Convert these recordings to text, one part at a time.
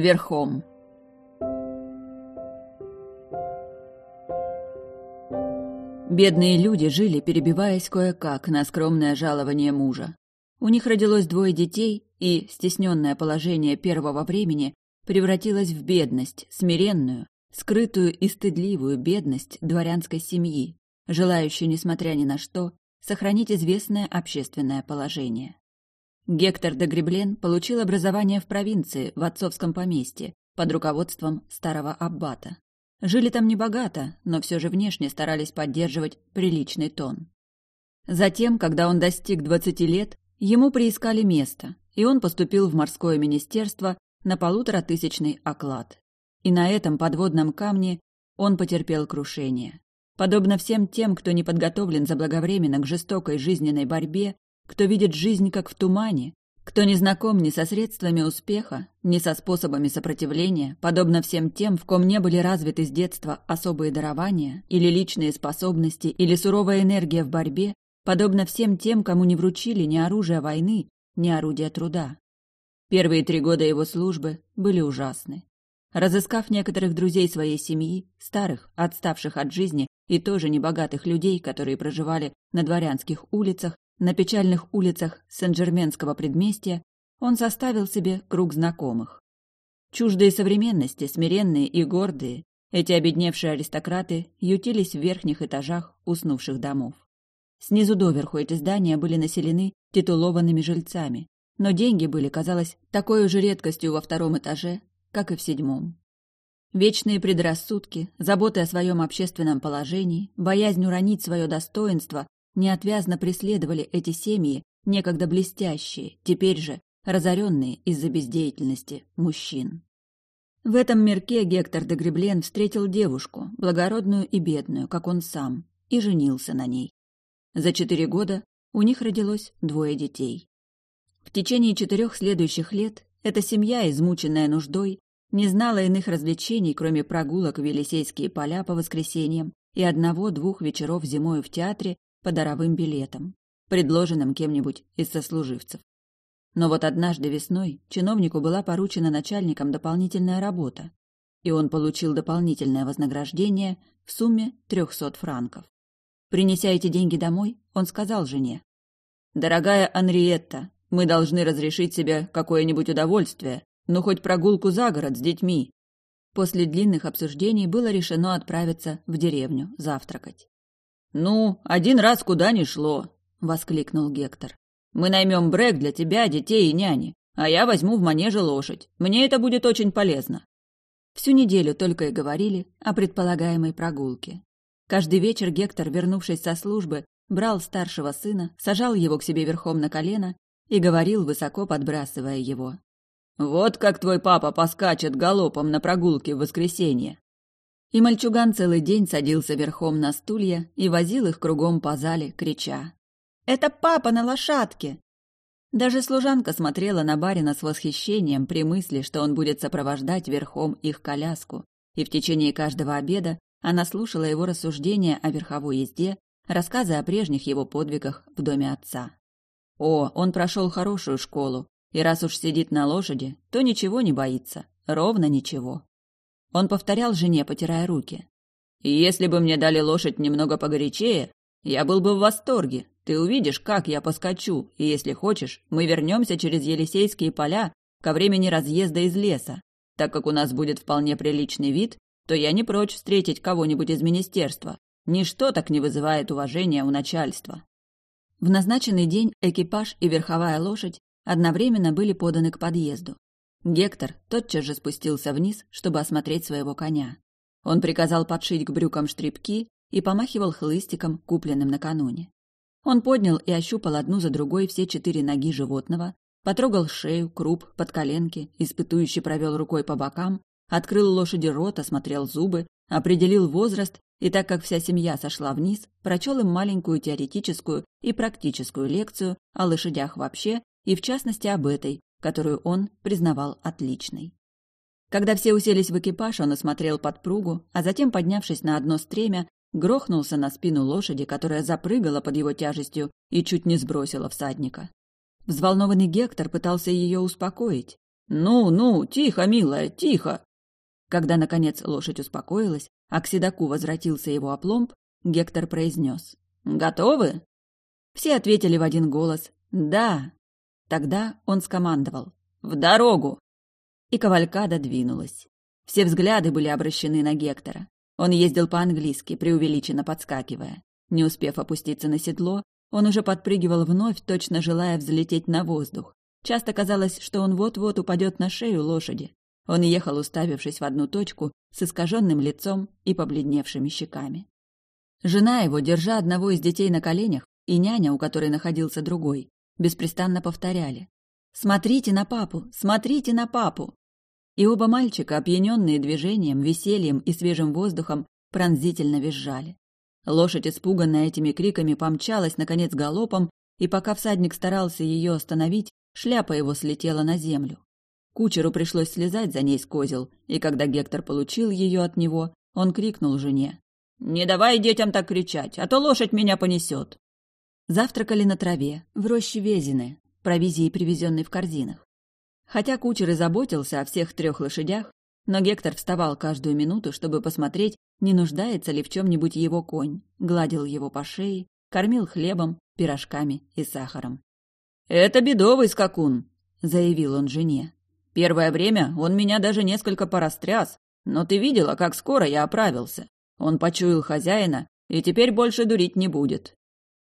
верхом. Бедные люди жили, перебиваясь кое-как на скромное жалование мужа. У них родилось двое детей, и стесненное положение первого времени превратилось в бедность, смиренную, скрытую и стыдливую бедность дворянской семьи, желающей, несмотря ни на что, сохранить известное общественное положение. Гектор де Греблен получил образование в провинции, в отцовском поместье, под руководством старого аббата. Жили там небогато, но все же внешне старались поддерживать приличный тон. Затем, когда он достиг двадцати лет, ему приискали место, и он поступил в морское министерство на полуторатысячный оклад. И на этом подводном камне он потерпел крушение. Подобно всем тем, кто не подготовлен заблаговременно к жестокой жизненной борьбе, кто видит жизнь как в тумане, кто не знаком ни со средствами успеха, ни со способами сопротивления, подобно всем тем, в ком не были развиты с детства особые дарования или личные способности или суровая энергия в борьбе, подобно всем тем, кому не вручили ни оружия войны, ни орудия труда. Первые три года его службы были ужасны. Разыскав некоторых друзей своей семьи, старых, отставших от жизни и тоже небогатых людей, которые проживали на дворянских улицах, на печальных улицах Сен-Жерменского предместья, он составил себе круг знакомых. Чуждые современности, смиренные и гордые, эти обедневшие аристократы ютились в верхних этажах уснувших домов. Снизу доверху эти здания были населены титулованными жильцами, но деньги были, казалось, такой же редкостью во втором этаже, как и в седьмом. Вечные предрассудки, заботы о своем общественном положении, боязнь уронить свое достоинство неотвязно преследовали эти семьи, некогда блестящие, теперь же разоренные из-за бездеятельности мужчин. В этом мирке Гектор де Греблен встретил девушку, благородную и бедную, как он сам, и женился на ней. За четыре года у них родилось двое детей. В течение четырех следующих лет эта семья, измученная нуждой, не знала иных развлечений, кроме прогулок в Елисейские поля по воскресеньям и одного-двух вечеров зимой в театре по даровым билетам, предложенным кем-нибудь из сослуживцев. Но вот однажды весной чиновнику была поручена начальником дополнительная работа, и он получил дополнительное вознаграждение в сумме трехсот франков. Принеся эти деньги домой, он сказал жене, «Дорогая Анриетта, мы должны разрешить себе какое-нибудь удовольствие, ну хоть прогулку за город с детьми. После длинных обсуждений было решено отправиться в деревню завтракать. «Ну, один раз куда ни шло», — воскликнул Гектор. «Мы наймем брэк для тебя, детей и няни, а я возьму в манеже лошадь. Мне это будет очень полезно». Всю неделю только и говорили о предполагаемой прогулке. Каждый вечер Гектор, вернувшись со службы, брал старшего сына, сажал его к себе верхом на колено и говорил, высоко подбрасывая его. Вот как твой папа поскачет галопом на прогулке в воскресенье. И мальчуган целый день садился верхом на стулья и возил их кругом по зале, крича. «Это папа на лошадке!» Даже служанка смотрела на барина с восхищением при мысли, что он будет сопровождать верхом их коляску, и в течение каждого обеда она слушала его рассуждения о верховой езде, рассказы о прежних его подвигах в доме отца. О, он прошел хорошую школу, и раз уж сидит на лошади, то ничего не боится, ровно ничего. Он повторял жене, потирая руки. «Если бы мне дали лошадь немного погорячее, я был бы в восторге. Ты увидишь, как я поскочу, и если хочешь, мы вернемся через Елисейские поля ко времени разъезда из леса. Так как у нас будет вполне приличный вид, то я не прочь встретить кого-нибудь из министерства. Ничто так не вызывает уважения у начальства». В назначенный день экипаж и верховая лошадь одновременно были поданы к подъезду. Гектор тотчас же спустился вниз, чтобы осмотреть своего коня. Он приказал подшить к брюкам штрипки и помахивал хлыстиком, купленным накануне. Он поднял и ощупал одну за другой все четыре ноги животного, потрогал шею, круп, подколенки, испытующе провел рукой по бокам, открыл лошади рот, осмотрел зубы, определил возраст и, так как вся семья сошла вниз, прочел им маленькую теоретическую и практическую лекцию о лошадях вообще и в частности об этой, которую он признавал отличной. Когда все уселись в экипаж, он осмотрел подпругу, а затем, поднявшись на одно стремя, грохнулся на спину лошади, которая запрыгала под его тяжестью и чуть не сбросила всадника. Взволнованный Гектор пытался ее успокоить, «Ну, ну, тихо, милая, тихо!» Когда, наконец, лошадь успокоилась, а к седоку возвратился его опломб, Гектор произнес. «Готовы?» Все ответили в один голос «Да». Тогда он скомандовал «В дорогу!» И кавалькада двинулась. Все взгляды были обращены на Гектора. Он ездил по-английски, преувеличенно подскакивая. Не успев опуститься на седло, он уже подпрыгивал вновь, точно желая взлететь на воздух. Часто казалось, что он вот-вот упадет на шею лошади. Он ехал, уставившись в одну точку, с искаженным лицом и побледневшими щеками. Жена его, держа одного из детей на коленях, и няня, у которой находился другой, беспрестанно повторяли «Смотрите на папу! Смотрите на папу!» И оба мальчика, опьяненные движением, весельем и свежим воздухом, пронзительно визжали. Лошадь, испуганная этими криками, помчалась, наконец, галопом, и пока всадник старался ее остановить, шляпа его слетела на землю. Кучеру пришлось слезать за ней с козел, и когда Гектор получил ее от него, он крикнул жене. «Не давай детям так кричать, а то лошадь меня понесет!» Завтракали на траве, в роще Везины, провизии, привезенной в корзинах. Хотя кучер и заботился о всех трех лошадях, но Гектор вставал каждую минуту, чтобы посмотреть, не нуждается ли в чем-нибудь его конь, гладил его по шее, кормил хлебом, пирожками и сахаром. «Это бедовый скакун», — заявил он жене. «Первое время он меня даже несколько порастряс, но ты видела, как скоро я оправился. Он почуял хозяина и теперь больше дурить не будет».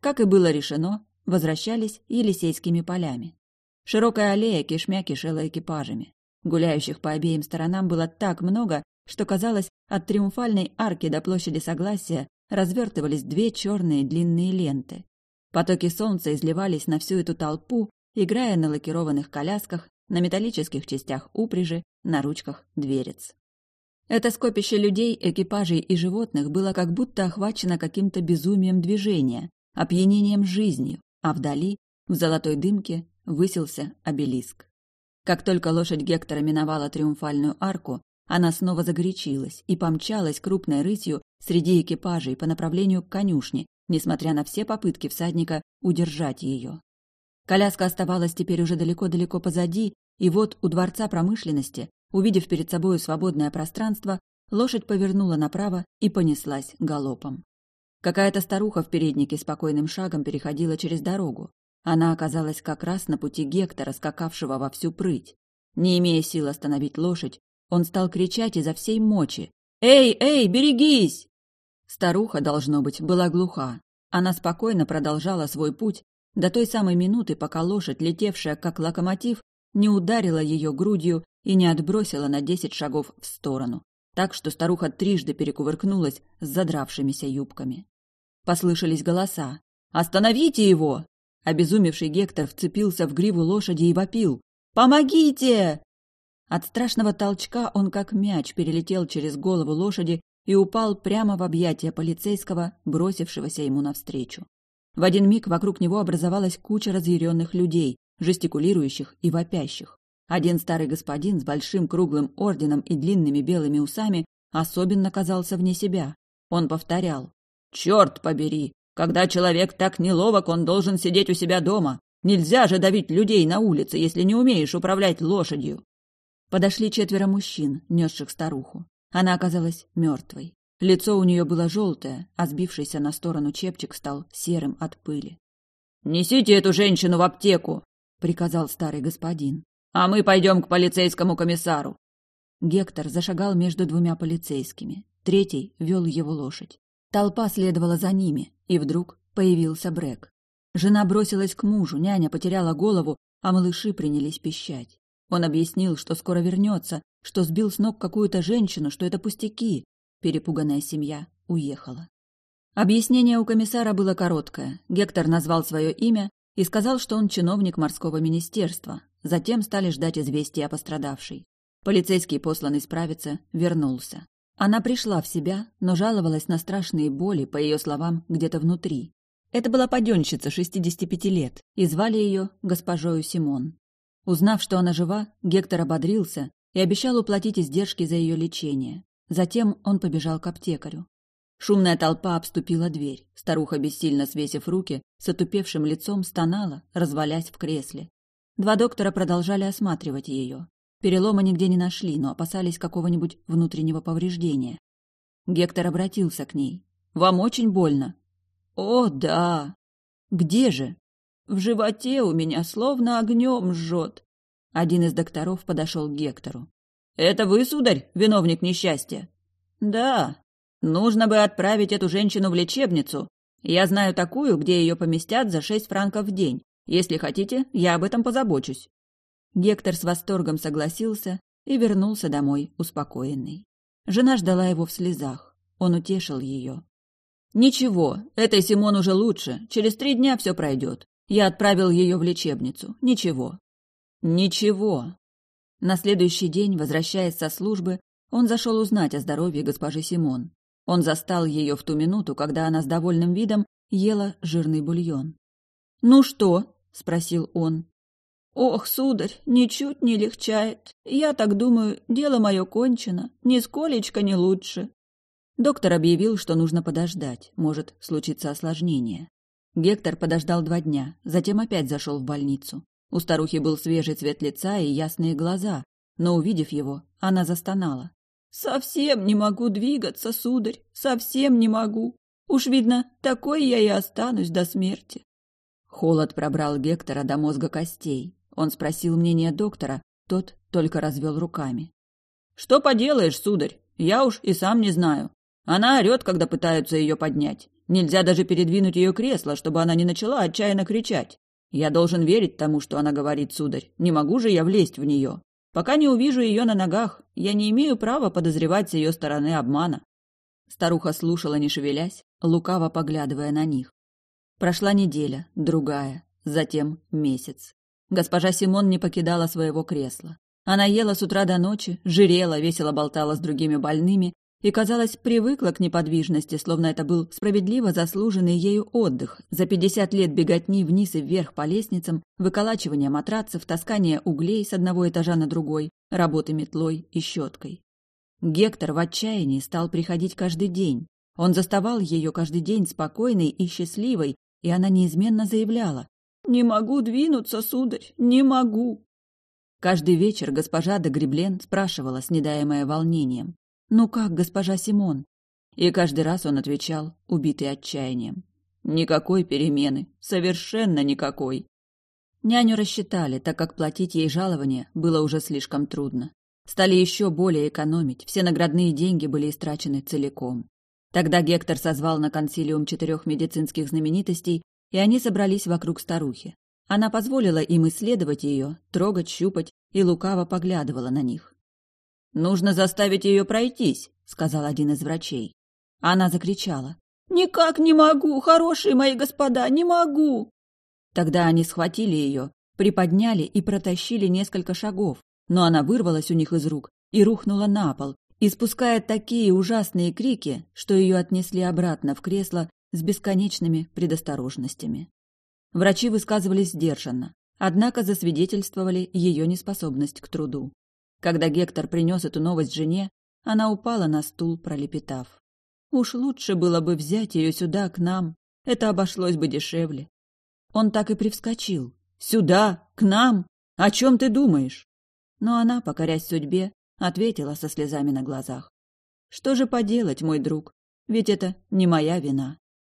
Как и было решено, возвращались Елисейскими полями. Широкая аллея кишмя кишела экипажами. Гуляющих по обеим сторонам было так много, что казалось, от триумфальной арки до площади Согласия развертывались две черные длинные ленты. Потоки солнца изливались на всю эту толпу, играя на лакированных колясках, на металлических частях упряжи, на ручках дверец. Это скопище людей, экипажей и животных было как будто охвачено каким-то безумием движения, опьянением жизнью, а вдали, в золотой дымке, высился обелиск. Как только лошадь Гектора миновала триумфальную арку, она снова загорячилась и помчалась крупной рысью среди экипажей по направлению к конюшне, несмотря на все попытки всадника удержать ее. Коляска оставалась теперь уже далеко-далеко позади, и вот у дворца промышленности, увидев перед собой свободное пространство, лошадь повернула направо и понеслась галопом. Какая-то старуха в переднике спокойным шагом переходила через дорогу. Она оказалась как раз на пути Гектора, скакавшего во всю прыть. Не имея сил остановить лошадь, он стал кричать изо всей мочи. «Эй, эй, берегись!» Старуха, должно быть, была глуха. Она спокойно продолжала свой путь до той самой минуты, пока лошадь, летевшая как локомотив, не ударила ее грудью и не отбросила на десять шагов в сторону, так что старуха трижды перекувыркнулась с задравшимися юбками. Послышались голоса. «Остановите его!» Обезумевший Гектор вцепился в гриву лошади и вопил. «Помогите!» От страшного толчка он как мяч перелетел через голову лошади и упал прямо в объятия полицейского, бросившегося ему навстречу. В один миг вокруг него образовалась куча разъяренных людей, жестикулирующих и вопящих. Один старый господин с большим круглым орденом и длинными белыми усами особенно казался вне себя. Он повторял «Черт побери! Когда человек так неловок, он должен сидеть у себя дома. Нельзя же давить людей на улице, если не умеешь управлять лошадью!» Подошли четверо мужчин, несших старуху. Она оказалась мертвой. Лицо у нее было желтое, а сбившийся на сторону чепчик стал серым от пыли. «Несите эту женщину в аптеку!» — приказал старый господин. «А мы пойдем к полицейскому комиссару!» Гектор зашагал между двумя полицейскими. Третий вел его лошадь. Толпа следовала за ними, и вдруг появился Брэк. Жена бросилась к мужу, няня потеряла голову, а малыши принялись пищать. Он объяснил, что скоро вернется, что сбил с ног какую-то женщину, что это пустяки. Перепуганная семья уехала. Объяснение у комиссара было короткое. Гектор назвал свое имя и сказал, что он чиновник морского министерства. Затем стали ждать известия о пострадавшей. Полицейский, посланный справиться, вернулся. Она пришла в себя, но жаловалась на страшные боли, по ее словам, где-то внутри. Это была паденщица 65 лет, и звали ее госпожою Симон. Узнав, что она жива, Гектор ободрился и обещал уплатить издержки за ее лечение. Затем он побежал к аптекарю. Шумная толпа обступила дверь. Старуха, бессильно свесив руки, с отупевшим лицом стонала, развалясь в кресле. Два доктора продолжали осматривать ее. Перелома нигде не нашли, но опасались какого-нибудь внутреннего повреждения. Гектор обратился к ней. «Вам очень больно?» «О, да!» «Где же?» «В животе у меня словно огнем жжет». Один из докторов подошел к Гектору. «Это вы, сударь, виновник несчастья?» «Да. Нужно бы отправить эту женщину в лечебницу. Я знаю такую, где ее поместят за шесть франков в день. Если хотите, я об этом позабочусь». Гектор с восторгом согласился и вернулся домой успокоенный. Жена ждала его в слезах. Он утешил ее. «Ничего, этой Симон уже лучше. Через три дня все пройдет. Я отправил ее в лечебницу. Ничего». «Ничего». На следующий день, возвращаясь со службы, он зашел узнать о здоровье госпожи Симон. Он застал ее в ту минуту, когда она с довольным видом ела жирный бульон. «Ну что?» — спросил он. «Ох, сударь, ничуть не легчает. Я так думаю, дело мое кончено, нисколечко не лучше». Доктор объявил, что нужно подождать, может случиться осложнение. Гектор подождал два дня, затем опять зашел в больницу. У старухи был свежий цвет лица и ясные глаза, но, увидев его, она застонала. «Совсем не могу двигаться, сударь, совсем не могу. Уж видно, такой я и останусь до смерти». Холод пробрал Гектора до мозга костей. Он спросил мнения доктора, тот только развел руками. «Что поделаешь, сударь, я уж и сам не знаю. Она орет, когда пытаются ее поднять. Нельзя даже передвинуть ее кресло, чтобы она не начала отчаянно кричать. Я должен верить тому, что она говорит, сударь. Не могу же я влезть в нее. Пока не увижу ее на ногах, я не имею права подозревать с ее стороны обмана. Старуха слушала, не шевелясь, лукаво поглядывая на них. Прошла неделя, другая, затем месяц. Госпожа Симон не покидала своего кресла. Она ела с утра до ночи, жирела, весело болтала с другими больными и, казалось, привыкла к неподвижности, словно это был справедливо заслуженный ею отдых. За пятьдесят лет беготни вниз и вверх по лестницам, выколачивания матрацев, таскания углей с одного этажа на другой, работы метлой и щеткой. Гектор в отчаянии стал приходить каждый день. Он заставал ее каждый день спокойной и счастливой, и она неизменно заявляла «Не могу двинуться, сударь, не могу». Каждый вечер госпожа де Греблен спрашивала, снедаемая волнением, «Ну как, госпожа Симон?» И каждый раз он отвечал, убитый отчаянием. «Никакой перемены, совершенно никакой». Няню рассчитали, так как платить ей жалование было уже слишком трудно. Стали еще более экономить, все наградные деньги были истрачены целиком. Тогда Гектор созвал на консилиум четырех медицинских знаменитостей, и они собрались вокруг старухи. Она позволила им исследовать ее, трогать, щупать, и лукаво поглядывала на них. «Нужно заставить ее пройтись», — сказал один из врачей. Она закричала. «Никак не могу, хорошие мои господа, не могу!» Тогда они схватили ее, приподняли и протащили несколько шагов, но она вырвалась у них из рук и рухнула на пол, испуская такие ужасные крики, что ее отнесли обратно в кресло с бесконечными предосторожностями. Врачи высказывались сдержанно, однако засвидетельствовали ее неспособность к труду. Когда Гектор принес эту новость жене, она упала на стул, пролепетав. «Уж лучше было бы взять ее сюда, к нам. Это обошлось бы дешевле». Он так и привскочил. «Сюда? К нам? О чем ты думаешь?» Но она, покорясь судьбе, ответила со слезами на глазах. «Что же поделать, мой друг? Ведь это не моя вина».